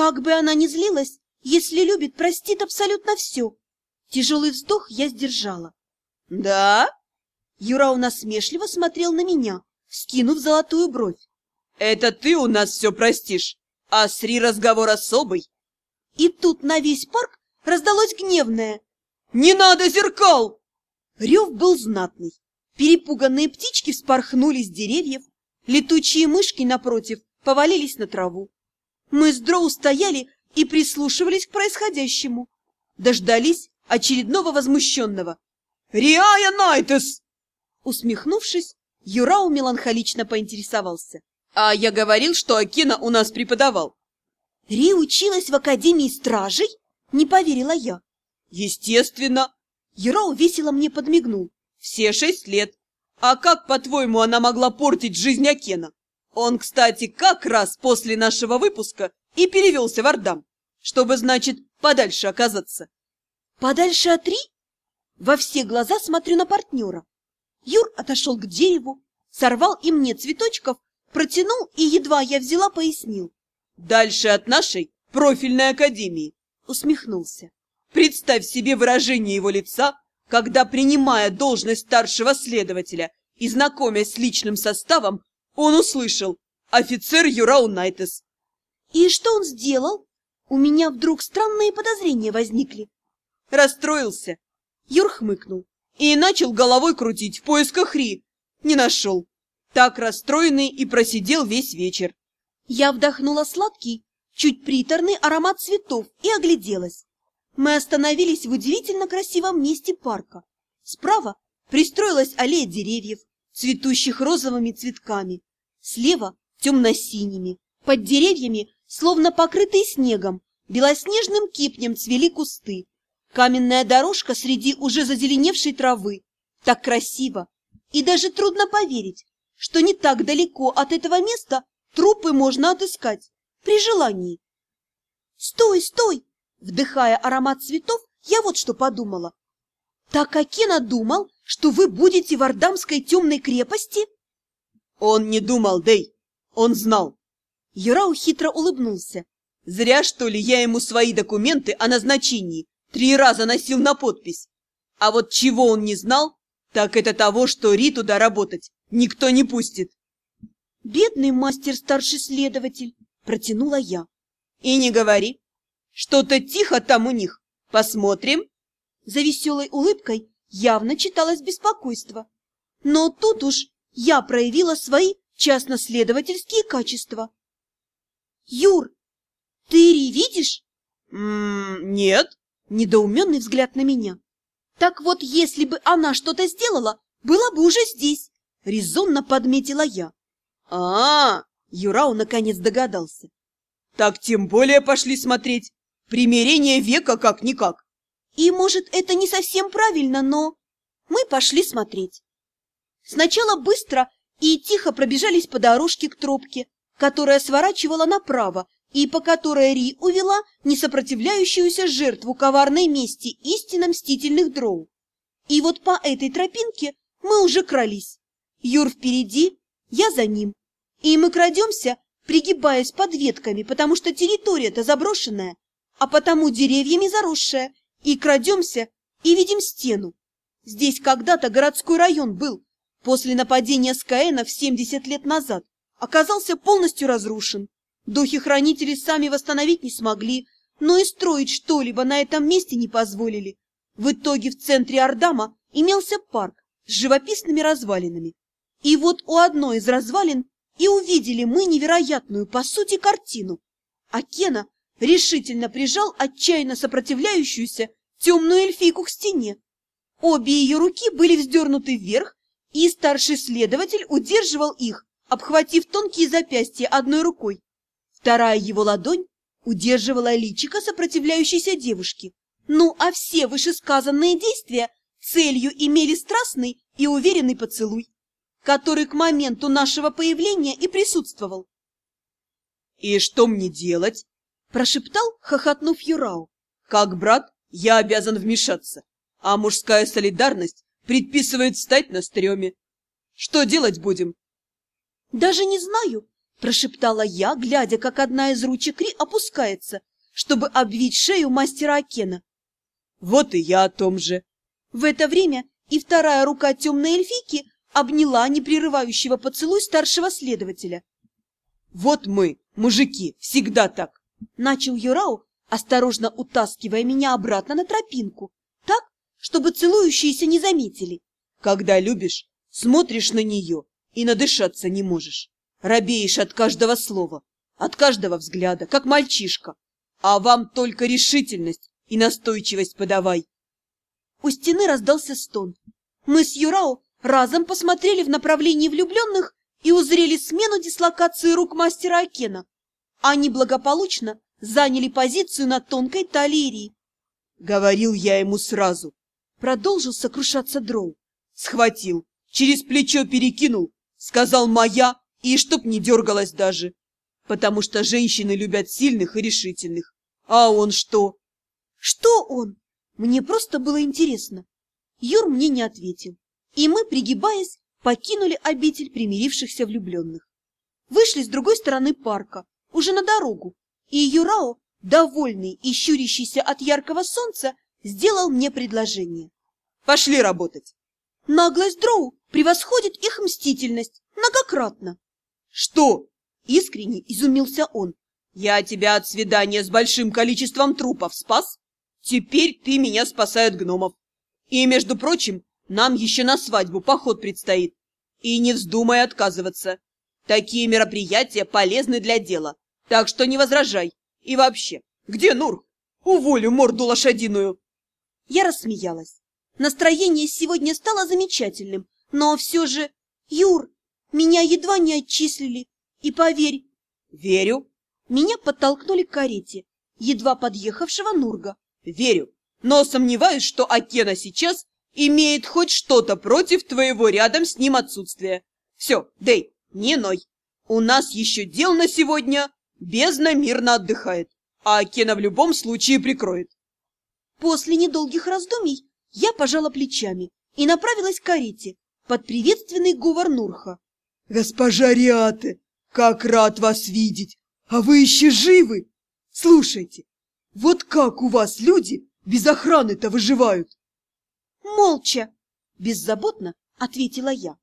Как бы она ни злилась, если любит, простит абсолютно все. Тяжелый вздох я сдержала. Да? Юра насмешливо смотрел на меня, скинув золотую бровь. Это ты у нас все простишь, а Сри разговор особый. И тут на весь парк раздалось гневное. «Не надо зеркал!» Рев был знатный. Перепуганные птички вспорхнули с деревьев, летучие мышки, напротив, повалились на траву. Мы с Дроу стояли и прислушивались к происходящему. Дождались очередного возмущенного. «Риая Найтес!» Усмехнувшись, Юрау меланхолично поинтересовался. «А я говорил, что Акина у нас преподавал». «Ри училась в Академии Стражей?» Не поверила я. «Естественно!» Юрау весело мне подмигнул. «Все шесть лет. А как, по-твоему, она могла портить жизнь Акена? Он, кстати, как раз после нашего выпуска и перевелся в Ардам, чтобы, значит, подальше оказаться». «Подальше от Ри?» Во все глаза смотрю на партнера. Юр отошел к дереву, сорвал и мне цветочков, протянул и, едва я взяла, пояснил. «Дальше от нашей профильной академии», — усмехнулся. «Представь себе выражение его лица, когда, принимая должность старшего следователя и знакомясь с личным составом, он услышал «Офицер Юрау Найтес». «И что он сделал?» У меня вдруг странные подозрения возникли. Расстроился. Юр хмыкнул и начал головой крутить в поисках Ри. Не нашел. Так расстроенный и просидел весь вечер. Я вдохнула сладкий, чуть приторный аромат цветов и огляделась. Мы остановились в удивительно красивом месте парка. Справа пристроилась аллея деревьев, цветущих розовыми цветками. Слева темно-синими. Под деревьями, словно покрытые снегом, белоснежным кипнем цвели кусты. Каменная дорожка среди уже зазеленевшей травы. Так красиво. И даже трудно поверить, что не так далеко от этого места трупы можно отыскать при желании. «Стой, стой!» Вдыхая аромат цветов, я вот что подумала. «Так Акена думал, что вы будете в Ардамской темной крепости?» «Он не думал, Дэй, он знал». Юрау хитро улыбнулся. «Зря, что ли, я ему свои документы о назначении Три раза носил на подпись. А вот чего он не знал, так это того, что Ри туда работать никто не пустит. Бедный мастер-старший следователь, протянула я. И не говори. Что-то тихо там у них. Посмотрим. За веселой улыбкой явно читалось беспокойство. Но тут уж я проявила свои частно-следовательские качества. Юр, ты Ри видишь? М -м нет. Недоуменный взгляд на меня. Так вот, если бы она что-то сделала, была бы уже здесь, резонно подметила я. А, -а, -а Юрау наконец догадался. Так тем более пошли смотреть. Примирение века как-никак. И, может, это не совсем правильно, но... Мы пошли смотреть. Сначала быстро и тихо пробежались по дорожке к тропке, которая сворачивала направо и по которой Ри увела несопротивляющуюся жертву коварной мести истинно мстительных дроу. И вот по этой тропинке мы уже крались. Юр впереди, я за ним. И мы крадемся, пригибаясь под ветками, потому что территория-то заброшенная, а потому деревьями заросшая, и крадемся, и видим стену. Здесь когда-то городской район был. После нападения Скаэнов 70 лет назад оказался полностью разрушен. Духи-хранители сами восстановить не смогли, но и строить что-либо на этом месте не позволили. В итоге в центре Ардама имелся парк с живописными развалинами. И вот у одной из развалин и увидели мы невероятную, по сути, картину. А Кена решительно прижал отчаянно сопротивляющуюся темную эльфийку к стене. Обе ее руки были вздернуты вверх, и старший следователь удерживал их, обхватив тонкие запястья одной рукой. Вторая его ладонь удерживала личико сопротивляющейся девушки. Ну, а все вышесказанные действия целью имели страстный и уверенный поцелуй, который к моменту нашего появления и присутствовал. «И что мне делать?» – прошептал, хохотнув Юрау. «Как брат, я обязан вмешаться, а мужская солидарность предписывает встать на стреме. Что делать будем?» «Даже не знаю», Прошептала я, глядя, как одна из ручек Ри опускается, чтобы обвить шею мастера Акена. Вот и я о том же. В это время и вторая рука темной эльфийки обняла непрерывающего поцелуй старшего следователя. Вот мы, мужики, всегда так. Начал Юрау, осторожно утаскивая меня обратно на тропинку, чтобы целующиеся не заметили. Когда любишь, смотришь на нее и надышаться не можешь. Робеешь от каждого слова, от каждого взгляда, как мальчишка. А вам только решительность и настойчивость подавай. У стены раздался стон. Мы с Юрао разом посмотрели в направлении влюбленных и узрели смену дислокации рук мастера Акена. Они благополучно заняли позицию на тонкой талерии. Говорил я ему сразу. Продолжил сокрушаться Дроу. Схватил, через плечо перекинул, сказал «моя» и чтоб не дергалась даже. Потому что женщины любят сильных и решительных. А он что? Что он? Мне просто было интересно. Юр мне не ответил. И мы, пригибаясь, покинули обитель примирившихся влюбленных. Вышли с другой стороны парка, уже на дорогу, и Юрао, довольный и щурящийся от яркого солнца, сделал мне предложение. Пошли работать. Наглость Дроу превосходит их мстительность многократно. Что? Искренне изумился он. Я тебя от свидания с большим количеством трупов спас? Теперь ты меня спасай от гномов. И, между прочим, нам еще на свадьбу поход предстоит. И не вздумай отказываться. Такие мероприятия полезны для дела. Так что не возражай. И вообще, где Нур? Уволю морду лошадиную. Я рассмеялась. Настроение сегодня стало замечательным, но все же... Юр, меня едва не отчислили. И поверь... Верю. Меня подтолкнули к карете, едва подъехавшего Нурга. Верю, но сомневаюсь, что Акена сейчас имеет хоть что-то против твоего рядом с ним отсутствия. Все, Дэй, не ной. У нас еще дел на сегодня. Бездна мирно отдыхает, а Акена в любом случае прикроет. После недолгих раздумий я пожала плечами и направилась к карете под приветственный говор Нурха. «Госпожа Риате, как рад вас видеть! А вы еще живы! Слушайте, вот как у вас люди без охраны-то выживают?» «Молча!» – беззаботно ответила я.